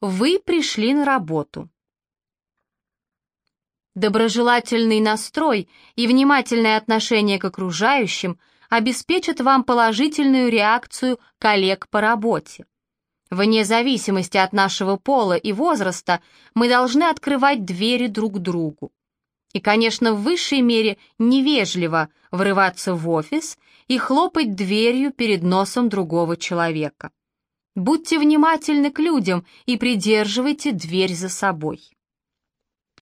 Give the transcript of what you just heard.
Вы пришли на работу. Доброжелательный настрой и внимательное отношение к окружающим обеспечат вам положительную реакцию коллег по работе. Вне зависимости от нашего пола и возраста мы должны открывать двери друг другу. И, конечно, в высшей мере невежливо врываться в офис и хлопать дверью перед носом другого человека. Будьте внимательны к людям и придерживайте дверь за собой.